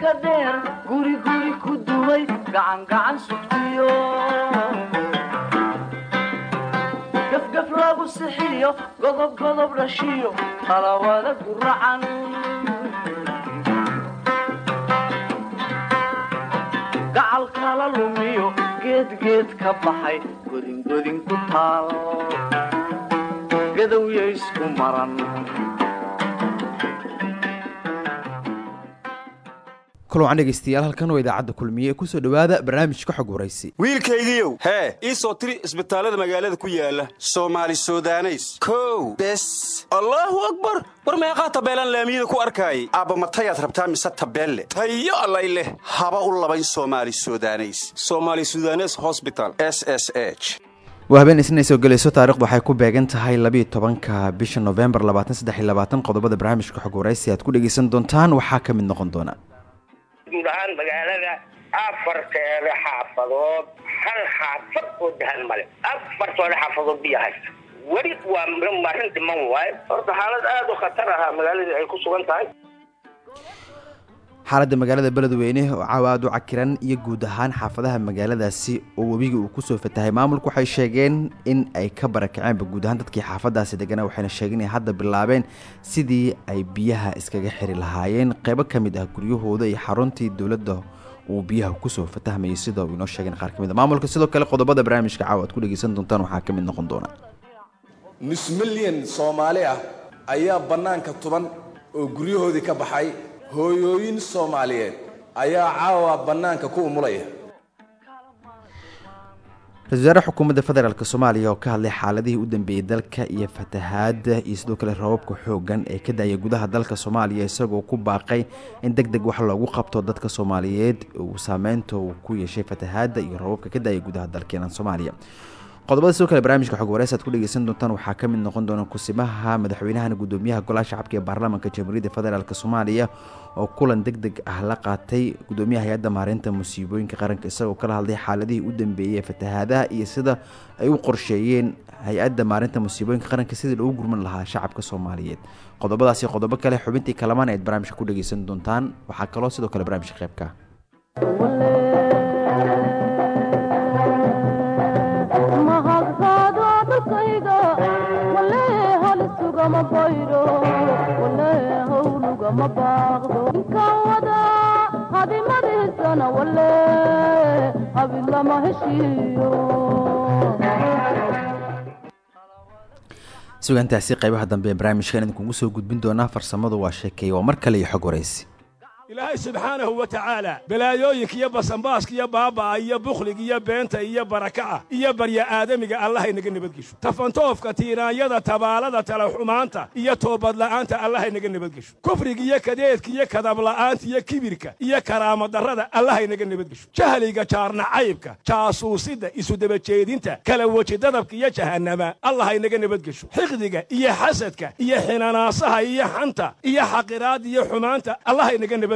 ka dheer guri guri ku dumay gacan gacan sugtiyo gafgaf lagu sixiyo godob godob dhashiyo talawada guracan gacal kala lumiyo geed geed ka baxay godingodin ku taal gadowya isku maran kulan dhegeystayaal halkan waa idaacadda kulmiye ee ku soo dhowaada barnaamijka xog waraysi wiilkaygiiow hee ii soo tiri isbitaallada magaalada ku yaalla soomaali sudaneys. Kow bes. Allaahu akbar! War meeqaa tabeelaan laamiyada ku arkaayay aabba matayaad rabtaa mise tabeelle? Tayo allay leh. Haba u labayn soomaali sudaneys. Somaali sudanes hosbital s s h. Waa habeen isnay soo gelayso. Taarikhdu waxay ku beegan tahay labiiyo tobanka bisha novembar labaatan saddex iyo labaatan qodobada barnaamijka xog waraysi aad ku dhegeysan doontaan waxaa ka mid noqon doona guud ahaan magaalada afarteeda xaafadood hal xaafad oo dahan male afartooda xaafadood biyo haysta weli waa marin dhiman waayo horta xaalad aada u khatar ahaa magaaladii ay ku sugan tahay xaaladda magaalada beledweyne oo caawa aada u cakiran iyo guud ahaan xaafadaha magaaladaasi oo webiga uu ku soo fatahay maamulku waxay sheegeen in ay ka barakaceenba guud ahaan dadkii xaafadaasi deganaa waxayna sheegeen inay hadda bilaabeen sidii ay biyaha iskaga xiri lahaayeen. Qeybo ka mid ah guryahooda iyo xaruntii dowladda uu biyaha ku soo fatahmayay sida uu inoo sheegeen qaar ka mid a maamulka sidoo kale qodobada barnaamijka caawa aad ku dhegeysan doontaan waxaa ka mid noqon doona. Nus milyan soomaali ah ayaa bannaanka tuban oo guryahoodii ka baxay hooyooyin soomaaliyeed ayaa caawa bannaanka ku umulaya. Ra'isul xukuumadda federaalk soomaaliya oo ka hadlay xaaladihii u dambeeyey dalka iyo fatahaadda iyo sidoo kale rababka xoogan ee ka daaya gudaha dalka soomaaliya isagoo ku baaqay in deg deg wax loogu qabto dadka soomaaliyeed uu saameynta ku yeeshay fatahaadda iyo rababka ka daaya gudaha dalkeenan soomaaliya qodobada sidoo kale barnaamijka xog wareysa aad ku dhegeysan doontaan waxaa ka mid noqon doona kusimaha madaxweynahana gudoomiyaha golaha shacabka ee baarlamaanka jamhuuriyadda federaalk soomaaliya oo kulan deg deg ah la qaatay gudoomiyaha hay'adda maareynta musiibooyinka qaranka isagoo kala hadlay xaaladihii u dambeeyey ee fatahaadaha iyo sida ay u qorsheeyeen hay'adda maareynta musiibooyinka qaranka sidii loogu gurman lahaa shacabka soomaaliyeed. Qodobadaasi qodobo kale xubintii kalamaan eed barnaamijka ku dhegeysan doontaan. Waxaa kaloo sidoo kale barnaamijka qeybka sugaantaasi qaybaha dambe ee barnaamijkan idinkugu soo gudbin doonaa farsamadu waa sheekeeye waa mar kale iyo xog waraysi ilaahay subxaanahu wa tacaala balaayooyinka iyo basanbaaska iyo baaba'a iyo bukhliga iyo beenta iyo baraka'a iyo barya aadamiga allahaynaga nabadgesho tafantoofka tiiraanyada tabaalada talaxumaanta iyo toobadla'aanta allahaynaga nabadgesho kufriga iyo kadeedka iyo kadabla'aanta iyo kibirka iyo karaamadarrada allahaynaga nabadgesho jahliga jaarnacaybka jaasuusidda isudabajeedinta kala weji dadabka iyo jahannama allahaynaga nabadgesho xiqdiga iyo xasadka iyo xinanaasaha iyo xanta iyo xaqiraadda iyo xumaanta allahaynaga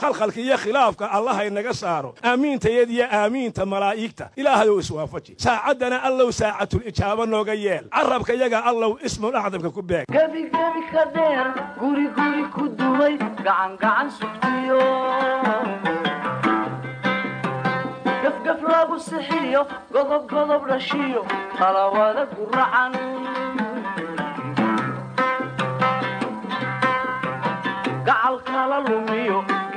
khalkhalka iyo khilaafka allahay naga saaro. Aamiintayad iyo aamiinta malaa'igta. Ilaahayow iswaafaji. Saacaddana allow saacatulijaaba nooga yeel. Carabka yaga allow ismul acdamka ku beeg. Gebi gebi ka lumiyo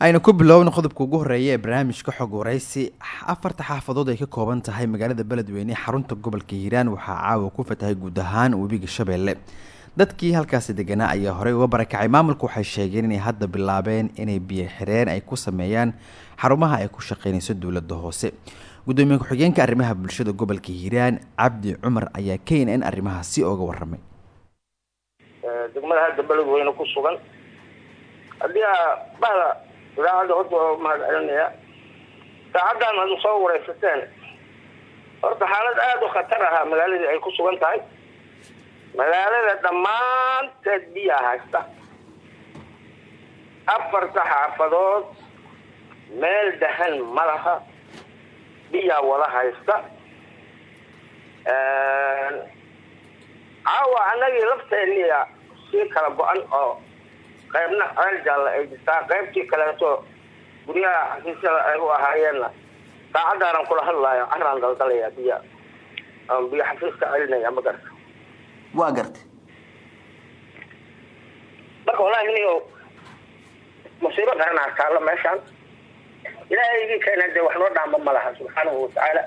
aynu ku bilowna qodobka ugu horreeya ee barnaamijka xog waraysi afarta xaafadood ay ka kooban tahay magaalada beledweyne xarunta gobolka hiiraan waxaa caawa ku fatahay guud ahaan webiga shabeelle. Dadkii halkaasi deganaa ayaa horey uga barakacay. Maamulku waxay sheegeen inay hadda bilaabeen inay biyo xireen ay ku sameeyaan xarumaha ay ku shaqeynayso dowladda hoose. Gudoomiye ku-xigeenka arrimaha bulshada gobolka hiiraan cabdi cumar ayaa k n n arrimahaasi ooga waramay degmada hadda beledweyne ku sugan haddii a bahda idaacadda horta waa mahad celinaya saacaddan adu soo horta xaalad aada u khatar ahaa magaaladii ay ku sugan tahay magaalada dhammaanteed biyaa haysta afarta xaafadood meel dahan ma laha biyaa wada haysta caawa annagii lafteeniya sii kala go-an oo qaybna ceel jaalla ay jirtaa qaybtii kaleeto guryaha xafiisyada ay u ahaayeenna saacadaanan kula hadlaayo caraan daldalaya biya biyo xafiiska celinaya ma garta waa gartay marka wallaahi niyo musiibo qaranaa taalla meeshaan ilaahay igii keena dee wax noo dhaamba ma laha subxaanahu watacaala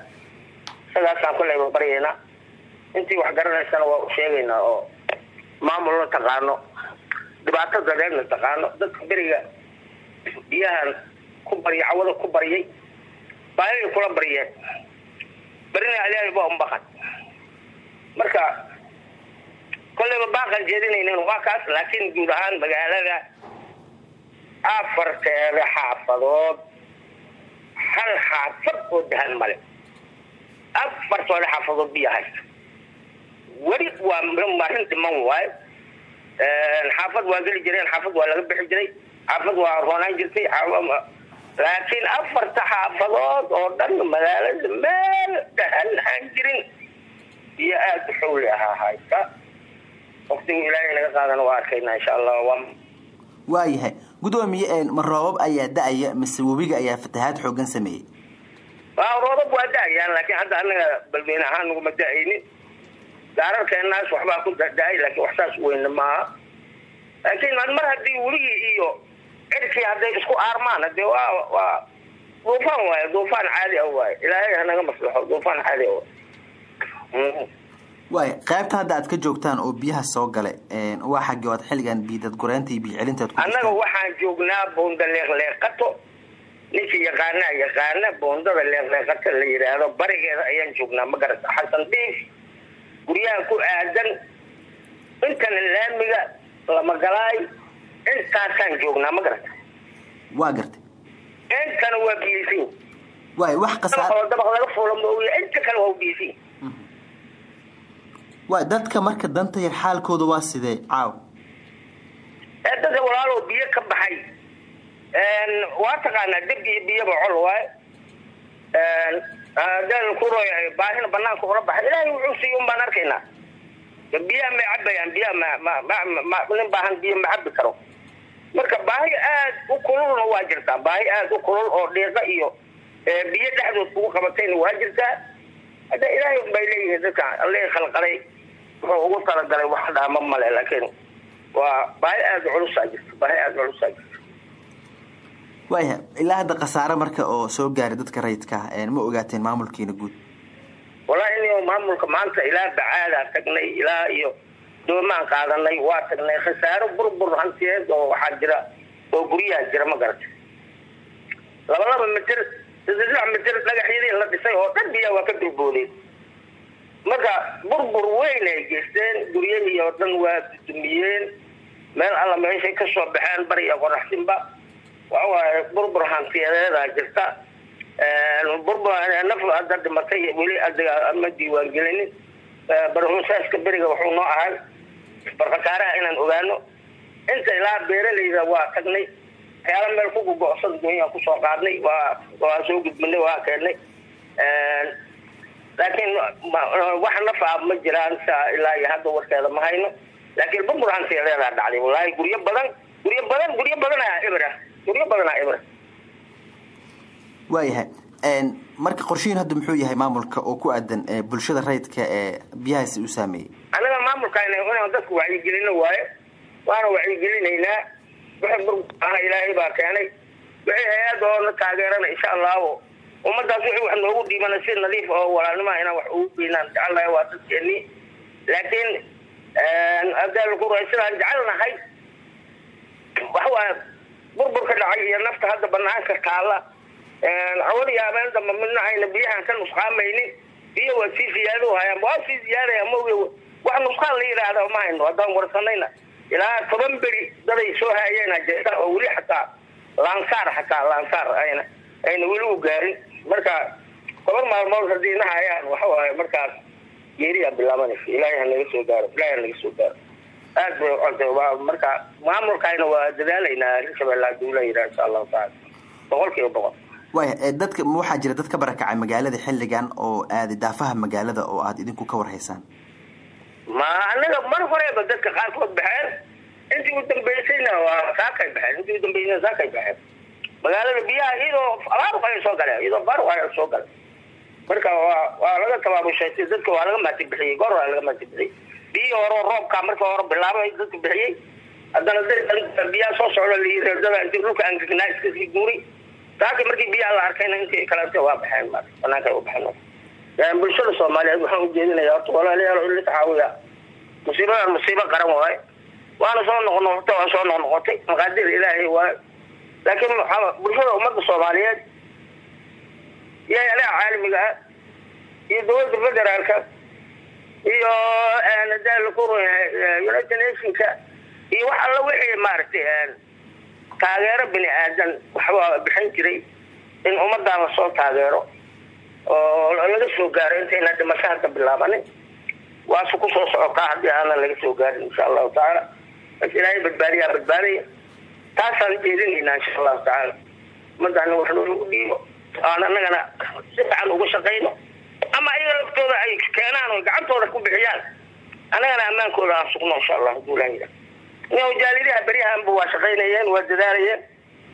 isagaasaan koleyba baryaynaa intii wax garanaysana waa u sheegaynaa oo maamulna taqaano dhibaato dadeedna taqaano. Dadka beriga biyahan ku barya cawada ku baryay baayay kula baryeen. Berina baa unbaqan marka kolleyba baaqan jeedinaynen waa kaas laakiin guud ahaan magaalada afarteeda xaafadood hal xaafad oo dahan male afartooda xaafadood haysta. Weli waa marin dhiman waayo xaafad waa geli jireen xaafad waa laga bixi jiray xaafad waa roonaan jirtay laakiin afarta xaafadood oo dhan magaalada meel dahan aan jirin. Biyo aada u xowli ahaa haysta. Waktigu ilaahay naga qaadana waa arkaynaa insha allah waa waayahay gudoomiye ma roobab ayaa da'aya mise webiga ayaa fatahaad xoogan sameeyey? Waa roobab waa da'ayaan laakiin hadda anaga balweyne ahaan naguma da'aynin gaararkeenaas waxbaa ku da'ay laakiin wax saas weyne maaha. Laakiin mar haddii weligii iyo cirkii hadday isku aarmaan hadee waa waa duufaan waaye duufaan caadi ah waaye ilaahay hanaga maslaxo duufaan caadi ah waay waaya qaybta hadda aad ka joogtaan oo biyaha soo gale waa xaggi oad xilligan biidad gureynta iyo biyo annaga waxaan joognaa boonda leeqleeqato. Ninkii yaqaanaa yaqaana boondada leeqleeqato la yidhaahdo barigeeda ayaan joognaa ma garata xasan diif guryaha ku aadan. Intana laamiga lamagalaay intaasaan joognaa ma garata? Waa gartay. Intana waa biisin waay wax oo dabaq laga fuula maoya inta kale waa biisin waay dadka marka danta yar xaalkooda waa sidee caaw? Ee dada walaalow biyo ka baxay. Waa taqaanaa deb iyo biyaba col waaye dal kuroy baahina banaanka ula baxay ilaahay wuxuu siiy un baan arkaynaa biyaha may cabayaan biyaha ma nin baahan biyo ma cabi karo. Marka baahi aad u kululna waa jirtaa baahi aad u kulul oo dhiiqa iyo biyo dhexdood kugu qabatayna waa jirtaa hadda ilaahay bay leeyihiin dadka alle khalqalay wuxuu ugu talagalay wax dhaama male laakiin waa baahi aada culusaa jirta baahi aada culusaa jirta waaya ilaa hadda khasaare marka oo soo gaaray dadka rayidka ma ogaateen maamulkiina guud? Wallaahi in maamulka maanta ilaa bacaadaan tagnay ilaa iyo doomaan qaadanay waa tagnay. Khasaaro burbur hantiyeed oo waxaa jira oo guryaha jira ma garata laba laba mitir saddex mitir dhagaxyadii la dhisay oo dhan biyaa waa ka dulboodeen marka burbur weyn ay geysteen guryahii oo dhan waa dumiyeen meel alla meeshay ka soo baxeen bari iyo qoraxsinba waxawaaye burbur hantiyadeedaa jirta. Burbur naf hadda dhimatay weli ma diiwaangelinin barhusaaska beriga wuxuu noo ahay. Barkhasaaraha inaan ogaano. Inta ilaa beeralayda waa tagnay. Waxyaala meel ku gogo'san dunyaan ku soo qaadnay. Waa soo gudbinay waa keennay laakiin wax nafaa ma jiraan sa ilaa hadda warkeeda ma hayno. Laakiin burbur hantiyadeedaa dhacday. Wallaahi guryo badan guryo badan guryo badanaa ibra guryo badanaa waayahay marka qorshihiin hadda muxuu yahay maamulka oo ku aadan bulshada rayidka ee biyahaasi u saameeyey? Anaga maamulkaana inaan dadku wacyigelino waaye. Waana wacyigelinaynaa. Wixii burburana ilaahay baa keenay. Wixii hay'adda oo na taageerana insha allahu. Ummadaas wixii wax noogu dhiibana si nadiif oo walaalnimaa inaan wax ugu geynaan. Jecelnahay waa dadkeennii. Laakiin adaalkura sidaan jecelnahay waxa waaye dhacay iyo nafta hadda banaanka taalla hawada iyo habeen damba midna ayna biyahan ka nusqaamaynin biyo waa sii ziyaado hayaan waa sii ziyaadaya maoge wax nusqaan la yidhaahda ma hayno haddaan warsanayna ilaa toban beri daday soo hayeena jeeda oo weli xataa laansaar xataa laansaar ayna ayna weli u gaarin marka toban maalmood haddii na hayaan waxa waaye markaas geeriyaa bilaabanaysa ilaahay ha naga soo gaaro ilaahay ha naga soo gaaro aad bay ucontay waa marka maamulkayna waa dadaalaynaa hirshabelle hadduu la yidhaha insha allahu taala. Boqol kiiba boqol. Waaya dadka waxaa jira dad ka barakacay magaalada xilligan oo aaday daafaha magaalada oo aad idinku ka warhaysaan ma anaga mar horeba dadka qaarkood baxeen. Intii u dambaysayna waa saakay baxeen. Intii u dambaysayna saakay baxeen. Magaalada biyaha iyadoo faaruq ayaa soo galeen iyadoo faaruq ayaa soo galay. Marka waa waa laga tabaabushaystay dadka waa laga maati bixiyey goor waa laga maati bixiyey biyihii hore roobka marka hore bilaabay dadka bixiyey. Haddana da biyaha soo socda layidhahdada intii dhulka angegnaa iska sii guuri. Saaka markii biyaha la arkayna intii kaleete waa baxeen ma banaanka baxeen. Bulshada soomaaliyeed waxaan ujeedinaya horta walaalayaal in la taxaawiya musiibadan musiibo qaran waaye. Waana soo noqnoqotay waa soo noqnoqotay. Maqaadir ilaahay waaye. Laakiin bulshada ummadda soomaaliyeed iyo elaha caalamiga ah iyo dowladda federaalka iyo united nationka iyo wax alla wixii maaragtay taageero bini aadan waxba bixin jiray in ummadan la soo taageero oo laga soo gaaro intayna dhimasho hadda bilaabanin waasu ku soo socotaa haddii aanan laga soo gaarin insha allahu tacaala. Bas ilaahay badbaadiyaa badbaadaya. Taasaan jeedinaynaa insha allahu tacaala. Ummadana wax noogu dhiibo aan anagana si fiican uga shaqayno ama ayaga laftooda ay keenaan oo gacantooda ku bixiyaan. Annagana ammaankooda aan sugno insha allah haduu ilaah yidhaha jaalidaha beryahanba waa shaqaynayeen waa dadaalayeen.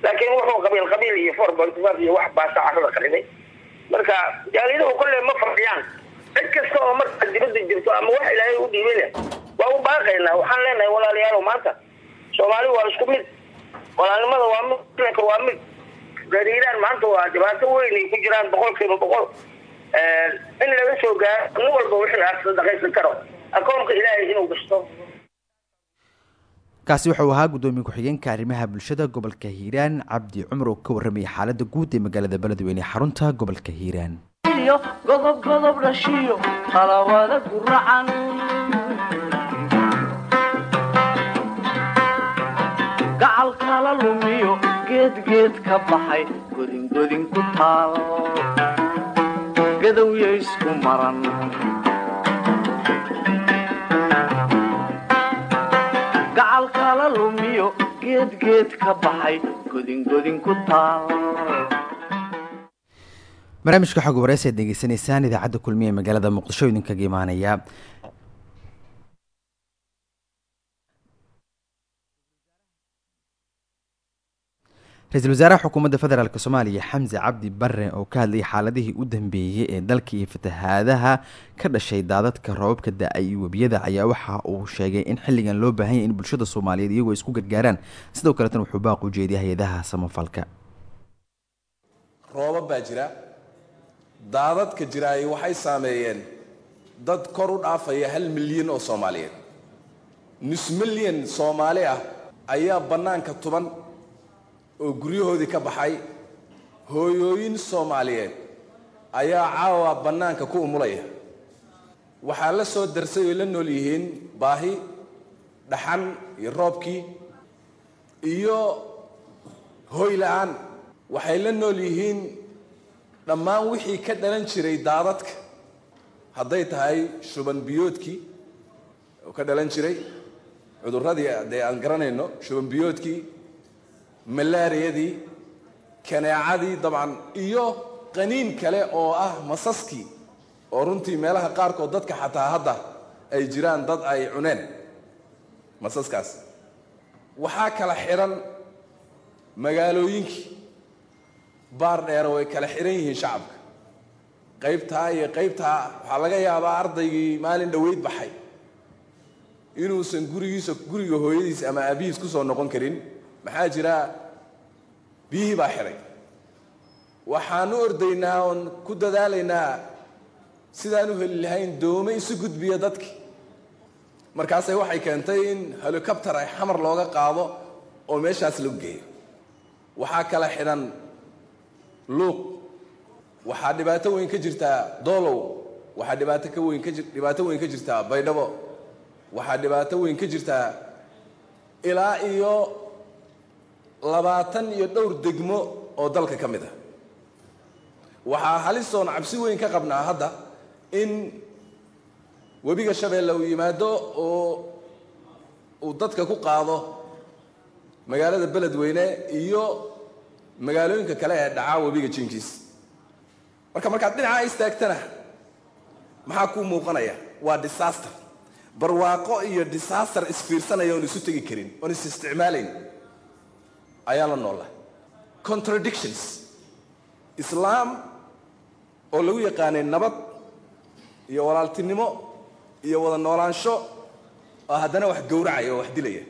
Laakiin wuxuu qabiil qabiil iyo five iyo wax baasa carada qariday marka jaaliduhu kolley ma fadhiyaan. Cid kasta oo markaa dibadda jirto ama wax ilaahay u dhiibane waa u baaqaynaa. Waxaan leenahay walaalayaalow maanta. Soomaali waa isku mid. Walaalnimada waa mid waa mid. Gariiraan maanta waa dhibaato weyn ay ku jiraan boqol kiiba boqol in laga soo gaaro nin walba wixii aad sadaqaysan karo. Akoonka ilaahay inuu gasto kaasi wuxuu ahaa guddoomiye ku-xigeenka arrimaha bulshada gobolka hiiraan. Cabdi cumar oo ka warramayay xaaladda guud ee magaalada beledweyne xarunta gobolka hiiraan. Godob godob dhashiyo qalawada guracan gacal kala lumiyo geedgeed ka baxay godingodin ku taal gadowya isku maran. Gacal kala lumiyo geedgeed ka baxay godingodin ku taal. Barnaamijka xog wareysi aad degeysanaysaan idaacadda kulmiye ee magaalada muqdisho idinkaga imaanaya ra'iisul wasaaraha xukuumadda federaalk soomaaliya xamse cabdi bare oo ka hadlayay xaaladihii u dambeeyey ee dalka iyo fatahaadaha ka dhashay daadadka roobabka da'ay iyo webiyada ayaa waxa uu sheegay in xilligan loo baahan yahy in bulshada soomaaliyeed iyagoo isku gargaaraan. Sidoo kaleetana wuxuu baaq u jeediyay hay'adaha samafalka. Roobab baa jira. Daadadka jiraay waxay saameeyeen. Dad kor u dhaafaya hal milyan oo soomaaliyeed. Nus milyan soomaali ah ayaa bannaanka tuban oo guryahoodii ka baxay hooyooyin soomaaliyeed ayaa caawa bannaanka ku umulaya. Waxaa la soo darsay oo la nool yihiin baahi dhaxan iyo roobkii iyo hooy la'aan. Waxay la nool yihiin dhammaan wixii ka dhalan jiray daadadka. Hadday tahay shuban biyoodkii oo ka dhalan jiray. Cudurradii dee aan garanayno shubanbiyoodkii malaariyadii kaneecadii dabcan iyo qaniin kale oo ah masaskii oo runtii meelaha qaarkood dadka xataa hadda ay jiraan dad ay cuneen masaskaas. Waxaa kala xidhan magaalooyinkii baar dheero way kala xidhan yihiin shacabka. Qaybtaa iyo qaybtaa waxaa laga yaabaa ardaygii maalin dhoweyd baxay. Inuusan gurigiisa guriga hooyadiis ama aabihiis ku soo noqon karin maxaa jira? Biyihii baa xidhay waxaan u ordaynaa oon ku dadaalaynaa sidaan u heli lahayn doome isu gudbiya dadki markaasay waxay keentay in helicopter ay xamar looga qaado oo meeshaas lagu geeyo. Waxaa kala xidhan luuq. Waxaa dhibaato weyn ka jirtaa doolow. Waxaa dhibaato ka weyn ka dhibaato weyn ka jirtaa baydhabo. Waxaa dhibaato weyn ka jirtaa ilaa iyo labaatan iyo dhowr degmo oo dalka ka mid ah. Waxaa halisoon cabsi weyn ka qabnaa hadda in webiga shabeelle uu yimaado oo uu dadka ku qaado magaalada beledweyne iyo magaalooyinka kale ee dhacaa webiga jinkiis. Marka markaad dhinaca istaagtana maxaa kuu muuqanaya? Waa disaster. Barwaaqo iyo disaster isfiirsanaya oon isu tegi karin oon is isticmaalayn ayaa la noola. Contradictions. Islaam oo lagu yaqaanay nabad iyo walaaltinimo iyo wada noolaansho oo haddana wax gowracaya oo wax dilaya.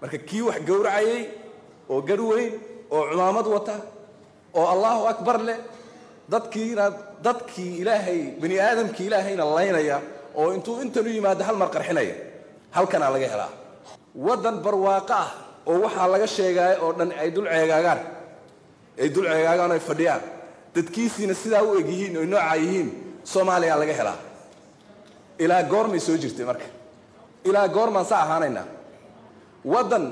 Marka kii wax gowracayay oo garh weyn oo cumaamad wata oo allahu akbar leh dadkiina dadkii ilaahay bani aadamkii ilaahayna laynaya oo intuu intan u yimaado hal mar qarxinaya halkanaa laga helaa. Waddan barwaaqo ah oo waxaa laga sheegaya oo dhan ay dul ceegaagaan. Ay dul ceegaagaan ay fadhiyaan. Dadkiisiina sidaa u eg yihiin oy noocaa yihiin soomaaliya laga helaa. Ilaa goormay soo jirtay marka. Ilaa goormaan sa ahaanaynaa waddan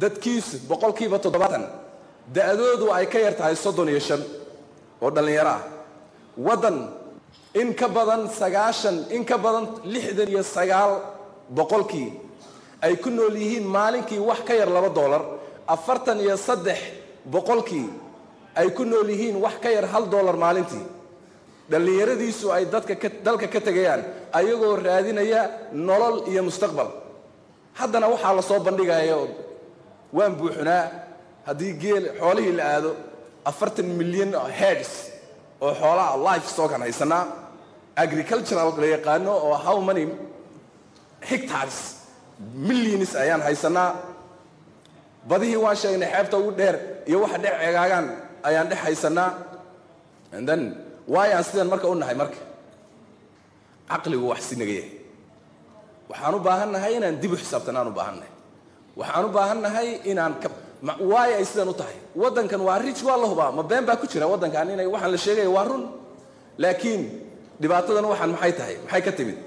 dadkiisu boqolkiiba toddobaatan da'doodu ay ka yar tahay soddon iyo shan oo dhallinyaro ah. Waddan in ka badan sagaashan in ka badan lixdan iyo sagaal boqolkii ay ku nool yihiin maalinkii wax ka yar laba dollar afartan iyo saddex boqolkii ay ku nool yihiin wax ka yar hal dollar maalintii. Dhallinyaradiisu ay dadka ka dalka ka tegayaan ayagoo raadinaya nolol iyo mustaqbal. Haddana waxaa la soo bandhigayo waan buuxnaa haddii geel xoolihii la aado afartan milyan heads oo xoolaha life stockan haysanaa agricultural la yaqaano oo how many hectares millions ayaan haysanaa badihii waan sheegnay xeebta ugu dheer iyo waxa dhex ceegaagaan ayaan dhex haysanaa then waayaan sidan marka u nahay marka? Caqligu wax si naga yahay waxaan u baahan nahay inaan dib u xisaabtanaan u baahan nahay waxaan u baahan nahay inaan ka waayo ay sidan u tahay? Waddankan waa rich waa la hubaa. Ma been baa ku jira waddankan? Inay waxaan la sheegaya waa run. Laakiin dhibaatadan waxaan maxay tahay? Maxay ka timid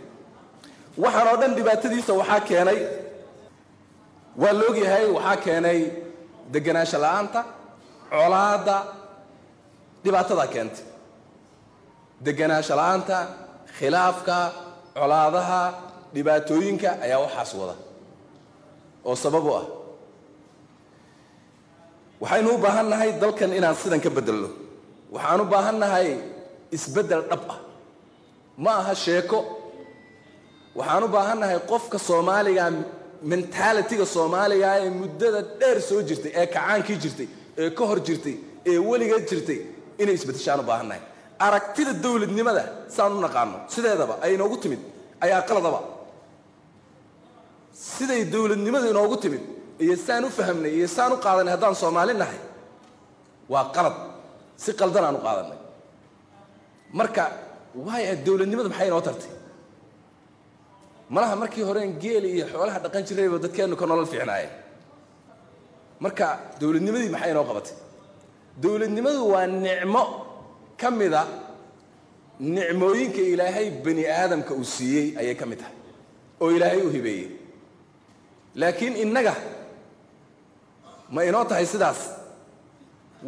waxaan oo dhan dhibaatadiisa waxaa keenay. Waa la ogyahay waxaa keenay deganaansho la'aanta colaadda dhibaatadaa keentay. Deganaansho la'aanta khilaafka colaadaha dhibaatooyinka ayaa waxaas wada oo sabab u ah. Waxaynu u baahan nahay dalkan inaan sidan ka bedelno waxaan u baahan nahay isbeddel dhab ah. Ma aha sheeko waxaan u baahan nahay qofka soomaaliga mentalityga soomaaliga ee muddada dheer soo jirtay ee kacaankii jirtay ee ka hor jirtay ee weligeed jirtay inay isbeddeshaan u baahan nahay aragtida dowladnimada saan u naqaano sideedaba ay inoogu timid ayaa qaladaba. Siday dowladnimadu inoogu timid iyo saan u fahamnay iyo saan u qaadanay haddaan soomaali nahay waa qalad. Si qaldan aan u qaadanay. Marka waaya dowladnimada maxay inoo tartay malaha markii horeen geeli iyo xoolaha dhaqan jirayba dadkeennu ka nolol fiicnaayeen marka dowladnimadii maxay inoo qabatay? Dowladnimadu waa nicmo ka mida nicmooyinka ilaahay bani aadamka uu siiyey ayay ka mid tahay oo ilaahay u hibeeyey. Laakiin innaga ma inoo tahay sidaas.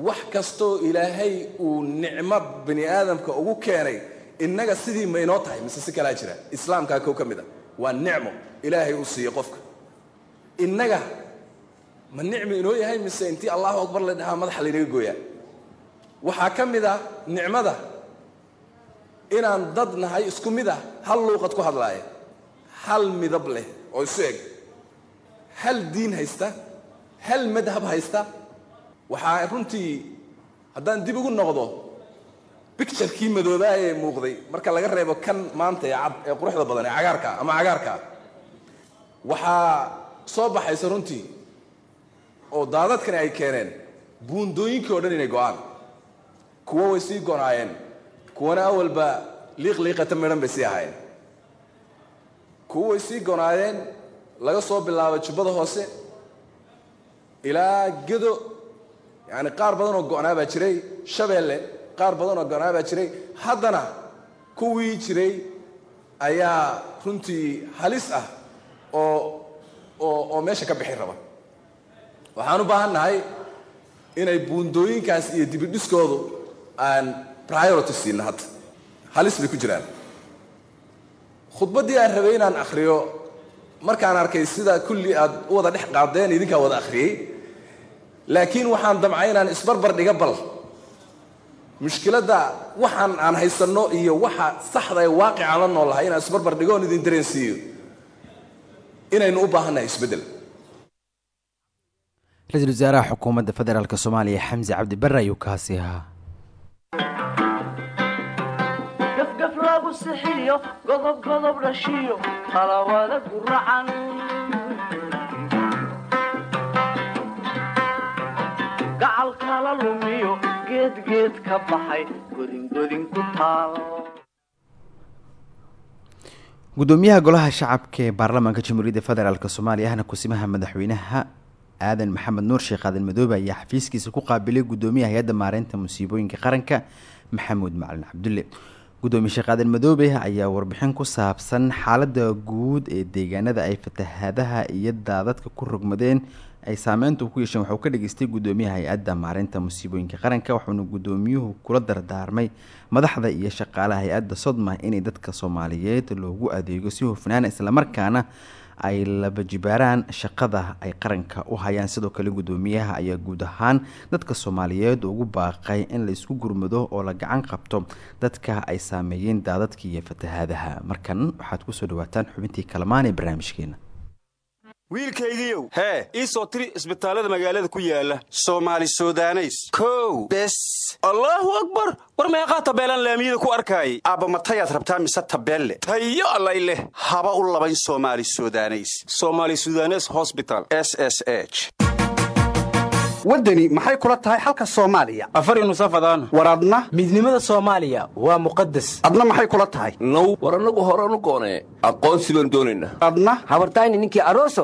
Wax kastoo ilaahay uu nicmo bani aadamka ugu keenay innaga sidii ma inoo tahay mise si kalaa jira? Islaamkaa kow ka mid a waa nicmo ilaahay uu siiyey qofka. Innaga ma nicmi inoo yahay mise intii allahu akbar la dhahaa madaxa laynaga gooyaa? Waxaa ka mid ah nicmada inaan dad nahay isku mid ah hal luuqad ku hadlaaya hal midab leh oo isu eg. Hal diin haysta. Hal madhab haysta. Waxaa runtii haddaan dib ugu noqdo bicturekii madoobaa ee muuqday. Marka laga reebo kan maanta ee cad ee quruxda badan ee cagaarka ama cagaarka waxaa soo baxaysa runtii oo daadadkani ay keeneen buundooyinkii o dhan inay go'aan. Kuwo way sii gonaayeen. Kuwana awalba liiqliiqata midhan bay sii ahaayeen. Kuwo way sii gonaayeen laga soo bilaabo jubbada hoose. Ilaa gedo yacani qaar badan oo go'naa baa jiray shabeelle qaar badan oo go'naa baa jiray. Haddana kuwii jiray ayaa runtii halis ah oo oo meesha ka bixin raba. Waxaan u baahan nahay inay buundooyinkaas iyo dibidhiskoodu aan priority siino hadda halis bay ku jiraan. Khudbaddii aan rabay inaan akhriyo markaan arkay sida kulli aad u wada dhex qaadeen idinkaa wada akhriyey. Laakiin waxaan damcay inaan isbarbar dhiga bal mushkiladda waxaan aan haysanno iyo waxa saxda ee waaqicaan la noolahay inaan isbarbar dhigo oon idin dareensiiyo. Inaynu u baahannahay isbeddel. Ra'iisul wasaaraha xukuumadda federaalk soomaaliya xamse cabdi barre ayuu kaasi ahaa. Gafgaf lagu sixiyo godob godob dhashiyo talawada guracan gacal kala lumiyo geedgeed ka baxay godingodin ku taal gudoomiyaha golaha shacabka ee baarlamaanka jamhuuriyadda federaalk soomaaliya ahna kusimaha madaxweynaha aadan maxamed nuur sheekh aadan madoobe ayaa xafiiskiisa ku qaabilay gudoomiyaha hay'adda maareynta musiibooyinka qaranka maxamuud macalin cabdulle. Gudoomiye sheekh aadan madoobe ayaa warbixin ku saabsan xaalada guud ee deegaanada ay fatahaadaha iyo daadadka ku rogmadeen ay saameyntu ku yeesheen waxauu ka dhageystay gudoomiyaha hay'adda maareynta musiibooyinka qaranka wuxuuna gudoomiyuhu kula dardaarmay madaxda iyo shaqaalaha hay'adda sodma inay dadka soomaaliyeed loogu adeego si hufnaan islamarkaana ay laba jibaaraan shaqada ay qaranka u hayaan. Sidoo kale gudoomiyaha ayaa guud ahaan dadka soomaaliyeed ugu baaqay in la isku gurmado oo la gacan qabto dadka ay saameeyeen daadadka iyo fatahaadaha. Markan waxaad ku soo dhawaataan xubintii kalamaan ee barnaamijkeena wiilkaygiiow hee ii soo tiri isbitaallada magaalada ku yaalla soomaali sudaneys. Kow. Bes. Allaahu akbar! War meeqaa tabeelaan laamiyada ku arkaayay aabba matayaad rabtaa mise tabeelle? Tayo allay leh. Haba u labayn soomaali sudaneys. Somaali sudanes hosbital s s h. Waddani maxay kula tahay xalka soomaaliya? Afar nusafadaan war adna? Midnimada soomaaliya waa muqadas adna maxay kula tahay? Now war annagu horanu goonee aqoonsi baan doonaynaa adna? Habartayni ninkii aroso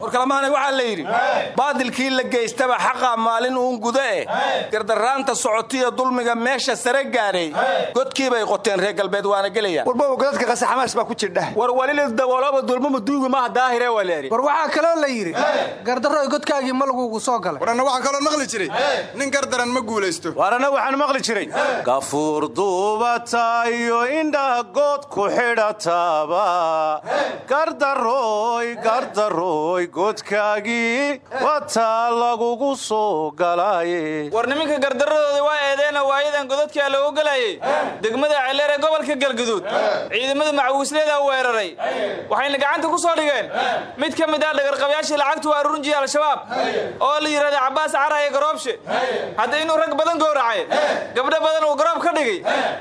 war kalamaane waxaa la yidhi? Baadilkii la geystaba xaqa maalin uun guda eh. Gardarraanta socotiya dulmiga meesha sare gaadhay. Godkii bay qoteen reer galbeed waana gelayaan warbow godadka qasaxamaas baa ku jirdha war walilis daboolaba dulmama duugi maha daahire waleeri war waxaa kaloo la yidhi gardarroy godkaagii ma lagugu soo galay. Waranna waxaan kaloo maqli jiray nin gardaran ma guulaysto. Warana waxaan maqli jiray. Gafuur duubatayo indhaha good ku xidhataaba. Gardaroy gardaroy godkaagii wataa lagugu soo galaaye war niminka gardaradooda waa eedeena waayadan godadkaa lagu gelayay degmada celeer ee gobolka galguduud. Ciidamada macawiisleedaa weeraray. Waxayna gacanta ku soo dhigeen. Mid ka mid ah dhagarqabayaashii lacagtu waa runjiya al-shabaab. Oo la yidhahda cabbaas caraye garoobshe. Hadda inuu rag badan gowracay gabdho badan uu garoob ka dhigay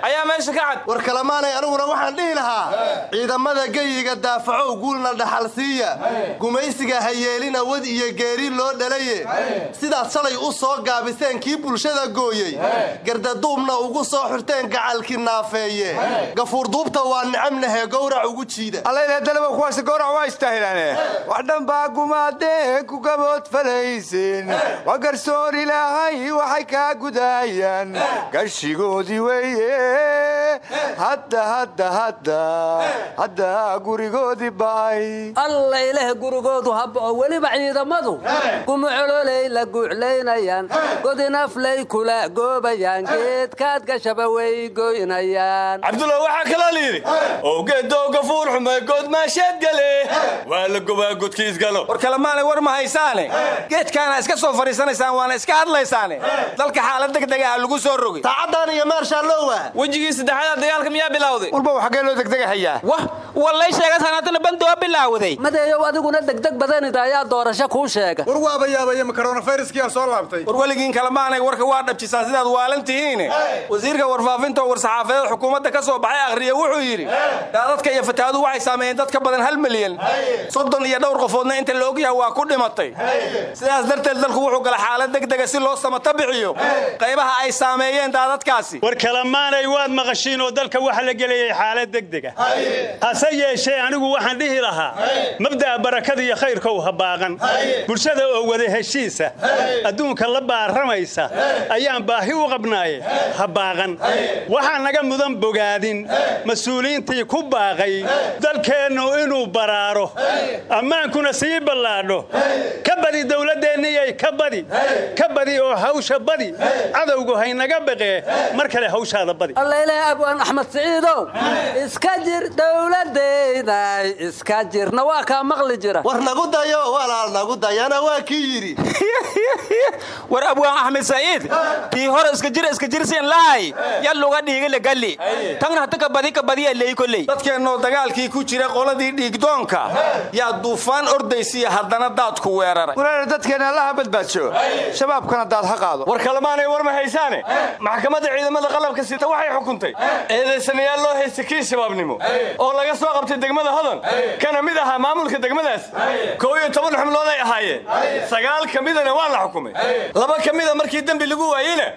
ayaa meesha ka cad. War kalamaanay aniguna waxaan dhihi lahaa ciidamada geyiga daafacow guulna dhaxal siiya gumaysiga ha yeelina wad iyo geeri loo dhalaye. Sidaad shalay u soo gaabiseen kii bulshada gooyey. Gardaduubna ugu soo xirteen gacalkii naafeeye. Gafuurduubta waa nicamnahee gowrac ugu jiida. Allayleedalaba kuwaas gowrac waa istaahilaane wax dhanbaa gumaadee ku gabood falaysin. Waa garsoor ilaahay waxay kaa gudaayaan. Gashigoodii weeye. Hadda hadda hadda. Hadda gurigoodii ba'ay. Alla ilaah gurigoodu habao weliba ciidamadu. Gumucololey la guuclaynayaan. Godinaflay kula goobayaan. Geedkaad gashaba way goynayaan. Cabdulla waxaa kaloo layidhi owgeedooga fuulxumay goodmaasheed gale. Waa la gobaa godkiisgalo war kalemaanay war ma haysaane. Geedkaana iska soo fadhiisanaysaan waana iska hadlaysaane. Dalka xaalad degdega ah lagu soo rogay saacaddan iyo maarshaallowwa wejigii saddexaad dagaalka miyaa bilowday? Walba xaggee loo degdegahayaa wah wallay sheega sanaatana bandoo bilowday. Madeeyow adiguna degdeg badanida ayaa doorasho kuu sheega. War waaba yaabaya makoronafayrskiyaa soo laabtay. War weligiin kalemaanay warka waa dhabjisaa sidaad waalan tihiine. Wasiirka warfaafinta oo war-saxaafadeed xukuumadda ka soo baxay akhriya wuxuu yidhi daadadka iyo fatahaadu waxay saameeyeen dad ka badan hal milyan. Soddon iyo dhowr qofoodna inta la ogyaha waa ku dhimatay. Sidaas darteed dalku wuxuu gala xaalad degdega si loo samata bixiyo qaybaha ay saameeyeen daadadkaasi war kalamaanay waad maqashiin oo dalka waxa la gelayay xaalad degdega hase yeeshee anigu waxaan dhihi lahaa mabda'a barakada iyo khayrkow ha baaqan. Bulshada oo wada heshiisa. Adduunka la baaramaysa ayaan baahi u qabnaaye. Ha baaqan. Waxaa naga mudan bogaadin. Mas'uuliyiintii ku baaqay. Dalkeennu inuu baraaro. Ammaankuna sii ballaadho. Ka badi dowladdeenniyay ka badi. Ka badi oo hawsha badi. Cadowgu haynaga baqee. Mar kale hawshaada badi. Abwaan axmed siciidow iska jir dowladayday iska jirna waa kaa maqli jira. War nagu dayo walaal nagu dayana waa kii yidhi. War abwaan axmed sa'iid tii hore iska jir iska jirsiin lahay. Yalluga dhiigile galli. Tagna hata kabadi kabadiya leey koley dadkeennoo dagaalkii ku jira qoladii dhiigdoonka yaa duufaan ordaysiya haddana daadku weeraray walaala dadkeenna allaha badbaadsho shabaabkana daad ha qaado. War kalemaanay war ma haysaane maxkamadda ciidamada qalabka sita waxay xukuntay. Eedaysanayaal loo haysta kii shabaabnimo. Oo laga soo qabtay degmada hodan. Kana mid ahaa maamulka degmadaas koow iyo toban xubnood ay ahaayeen. Sagaal ka midana waa la xukumay. Laba ka mida markii dembi lagu waayeyna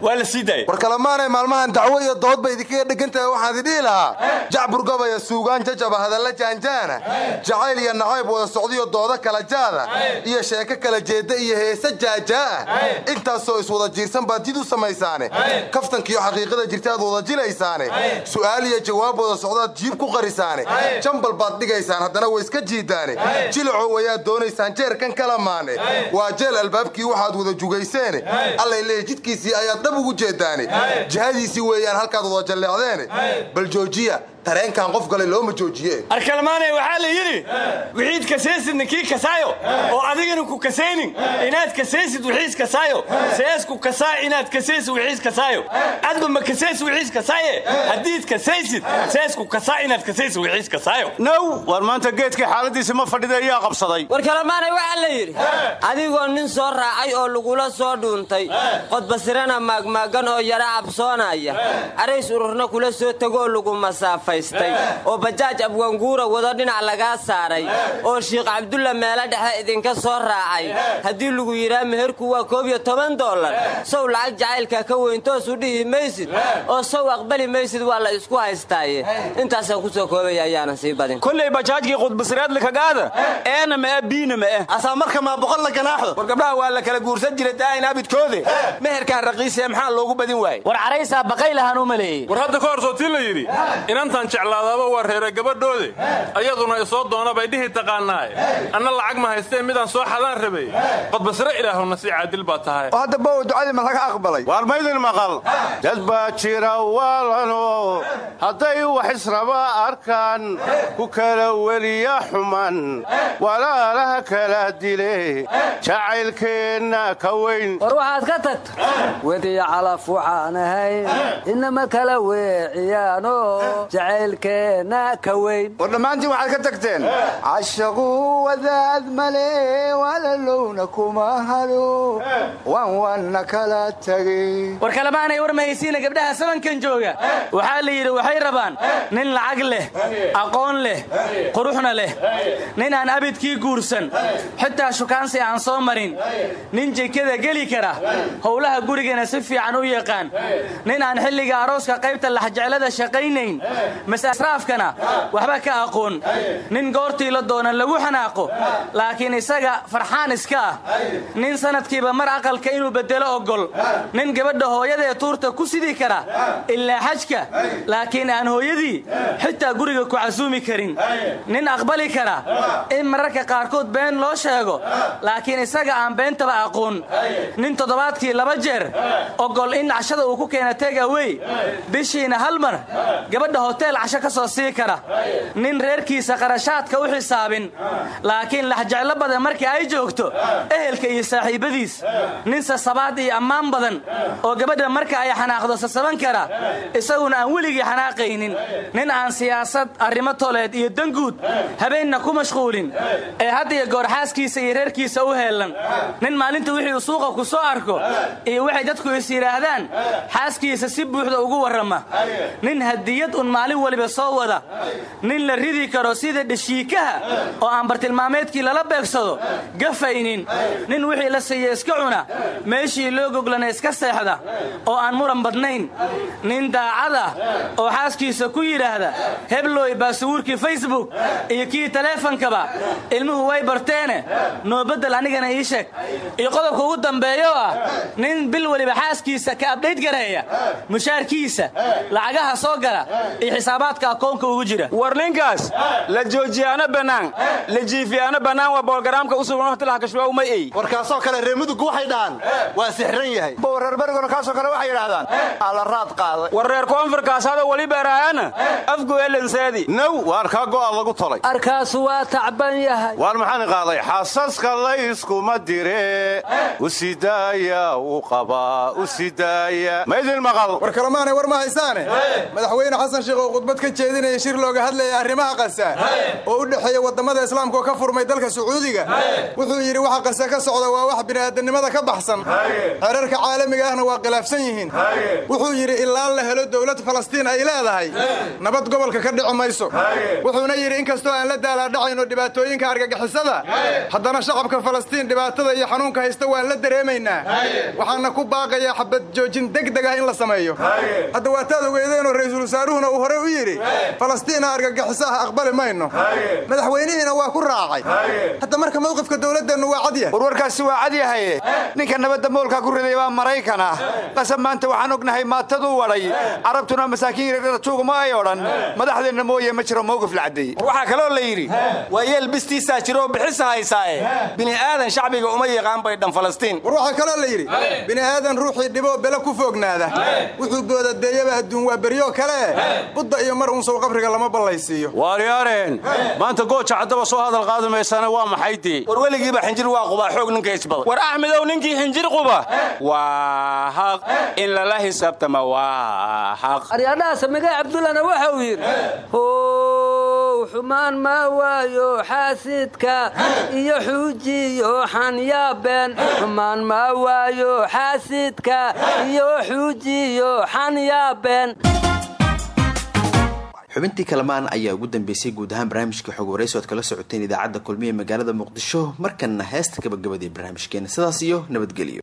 waa la sii daayey. War kalemaanay maalmahan dacwo iyo dood bay idinkaga dhegan tahay waxaad idhihi lahaa. Jacbur gobaya suugaan jajaba hadalla jaanjaana. Jacayl iyo nacayb wada socdiyo doodo kala jaada. Iyo sheeko kala jeedda iyo heese jaajaa'a intaasoo iswada jiirsan baad jid u samaysaane. Kaftankiiyo xaqiiqada jirtaad wada jilaysaane su'aal iyo jawaab wada socdaad jiib ku qarisaane. Jambal baad dhigaysaan haddana way iska jiidaane. Jilacow ayaad doonaysaan jeerkan kala maane. Waa jeel albaabkii waxaad wada jugayseene. Allay leeya jidkiisii ayaad dhab ugu jeedaane jihadiisii weeyaan halkaad wada jalleecdeene. Bal joojiya tareenkan qof gale looma joojiye arkalmaanay waxaa la yidhi wixiid kasaysidna kii kasaayo oo adigana ku kasaynin inaad kasaysid wixiis kasaayo seesku kasaa inaad kasaysid wixiis kasaayo adba ma kasaysid wixiis kasaaye haddiid kasaysid seesku kasaa inaad kasaysid wixiis kasaayo now war maanta geedkii xaaladiisi ma fadhida ayaa qabsaday. War kalamaanay waxaa la yidhi adigoo nin soo raacay oo lagula soo dhuuntay qodbasirana maagmaagan oo yara cabsoonaya arays ururna kula soo tegoo lagu masaafaystay oo bajaaj abwanguura wado dhinac lagaa saaray oo shiikh cabdulla meelo dhexe idinka soo raacay. Haddii lagu yidhaa meherku waa koob iyo toban dollar. Sow lacag jacaylka ka weyntoosu dhihi maysid. Oo sow aqbali maysid waa la isku haystaaye. Intaasaan ku soo koobaya ayaanan sii badin kolley bajaajkii qudbasireedla kagaada eena ma'e biina ma'e asaa marka maa boqol la ganaaxdo. War gabdhaha waa la kala guursan jiray daa'in abidkoode. Meherkaan raqiisee maxaa loogu badin waayey? War caraysaa baqaylahaan u maleeyey war hadda ka hor sootii la yidhi. Inantan jeclaadaaba waa reere gabadhoode ayaduna isoo doona bay dhihi taqaanaaye anna lacag ma haystee midaan soo xadaan rabay. Qodbasire ilaahuna si caadil baa tahay. Oo hadda bow ducadii ma laga aqbalay. Waar maydin maqal? Dad baa jira waalano hadday wax israba arkaan ku kala weliya xuman. Walaalaha kala dile. Jacaylkeenna ka weyn. War waxaad ka tagto? Wediya calaf waxaan inama kala weeciyaano jacaylkeena ka weyn. War dhammaantiin waxaad ka tagteen cashaqu wadaad male walalowna kuma halo waan waanna kala tagay war kalemaanay war mahaysiina gabdhaha sabankan jooga. Waxaa la yidhi waxay rabaan nin lacag leh aqoon leh quruxna leh nin aan abidkii guursan xitaa shukaansi aan soo marin nin jekada geli kara howlaha gurigana si fiican u yaqaan nin aan xilliga arooska qaybta laxjeclada shaqaynayn mase waxba ka aqoon. Nin goortii la doonan lagu xanaaqo laakiin isaga farxaan iska ah. Nin sanadkiiba mar aqalka inuu bedelo ogol nin gabadha hooyadee tuurta ku sidi kara ilaa xajka. Laakiin aan hooyadii xitaa guriga ku casuumi karin. Nin aqbali kara in mararka qaarkood been loo sheego laakiin isaga aan beentaba aqoon. Nin toddobaadkii laba jeer ogol in cashada uu ku keena tegawey bishiina hal mar gabadha hoteel casho ka soo sii kara. Nin reerkiisa qarashaadka u xisaabin. Laakiin laxjeclo badan markii ay joogto ehelka iyo saaxiibbadiis nin sasabaad iyo ammaan badan. Oo gabadha marka ay xanaaqdo sasaban kara isaguna aan weligii xanaaqaynin. Nin aan siyaasad arrimo toleed iyo danguud habeenna ku mashquulin. Ee had iyo goor xaaskiisa iyo reerkiisa u heellan. Nin maalinta wixii uu suuqa ku soo arko iyo waxay dadku is yidhaahdaan xaaskiisa si buuxda ugu warrama. Hadiyad un waliba soo wada nin la ridi karo sida dheshiikaha oo aan bartilmaameedkii lala beegsado gafaynin nin wixii la siiya iska cuna meeshii loo goglana iska seexda oo aan muran badnayn. Nin daacada oo xaaskiisa ku yidhaahda hebloy baasuwuurkii facebook iyo kii taleefankaba. Ilmuhu way barteene. Noo beddel anigana ii sheeg. Iyo qodobka ugu dambeeya oo ah nin bil weliba xaaskiisa ka abdhayd gareeya mushaarkiisa lacagaha soo gala xisaabaadka akoonka ugu jira. War ninkaas la joojiyaano bannaan la jiifiyaano bannaan waa boolgaraamka u sugan waqti lahakashwaa uma ey warkaasoo kale reemudugu waxay dhahaan waa sixran yahay. Wareer berigona kaasoo kale waxay yidhaahdaan alla raad qaaday war reer koonfurkaas hada weli beeraayana afgu elanseedi naw waar kaa go'a lagu tolay. Arkaasu waa tacban yahay. Waar maxaan qaaday xaasaska layskuma dire u sidaaya u qabaa u sidaaya ma idin maqal. War kalemaanay war ma haysaane? Madaxweyne xasan sheekh khudbad ka jeedinaya shir looga hadlaya arrimaha qasa oo u dhexeeya waddamada islaamka oo ka furmay dalka sacuudiga. Wuxuu yidhi waxa qasa ka socda waa wax bini'aadanimada ka baxsan. Xeerarka caalamiga ahna waa khilaafsan yihiin. Wuxuu yidhi ilaa la helo dowlad falastiin ay leedahay nabad gobolka ka dhici mayso. Wuxuuna yidhi inkastoo aan la daalaadhacayno dhibaatooyinka argagixisada haddana shacabka falastiin dhibaatada iyo xanuunka haysta waan la dareemaynaa. Waxaana ku baaqayaa xabad joojin degdeg ah in la sameeyo. Hadda waataad ogeedeenoo ra'iisul wasaaruhuna uu horey u yidhi falastiina argagixiso ah aqbali mayno. Madaxweynihiina waa ku raacay. Hadda marka mawqifka dowladeennu waa cad yahay. Warwarkaasi waa cad yahaye ninka nabadda moolka ku riday baa maraykan ah qasab maanta waxaan ognahay maataduu wadhay carabtuna masaakiin tuugma ay odhan. Madaxdeenna mooye ma jiro mawqif la caddeeyey war waxaa kaloo la yidhi waa yeel bistiisaa jiro bixisa haysaaye. Bini aadan shacbiga uma yaqaan bay dhan falastiin. War waxaa kaloo la yidhi bini aadan ruuxii dhiboo bele ku foognaada. Wuxuu goodadeeyaba adduun waa beryo kale budda iyo mar unsow qabriga lama ballaysiiyo. Waaryaareen maanta gooja caddaba soo hadal qaadi maysana waa maxay dee war weligiiba xinjir waa qubaa xoog ninka isbada war axmedow ninkii xinjir quba. Waa xaq. In lala xisaabtama waa xaq. Aryaadhaha samigay cabdullana waxa uu yidhi xumaan ma waayo xaasidka iyo xuujiyo xanyaabeen xumaan ma waayo xaasidka iyo xuujiyo xanyaabeen xubintii kalamaan ayaa ugu dambeysay guud ahaan barnaamijkii xog waraysi kala socoteen idaacadda kulmiye magaalada muqdisho markanna heesta gabagabadii barnaamijkeena. Sidaas iyo nabadgelyo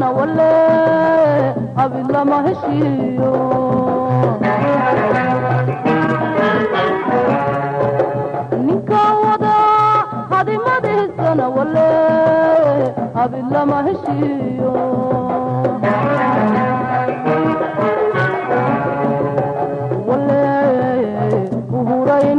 hadimadiisana wale habid lama heshiiyo ninka wada hadimadiisana wale habid lama heshiiyo uhuray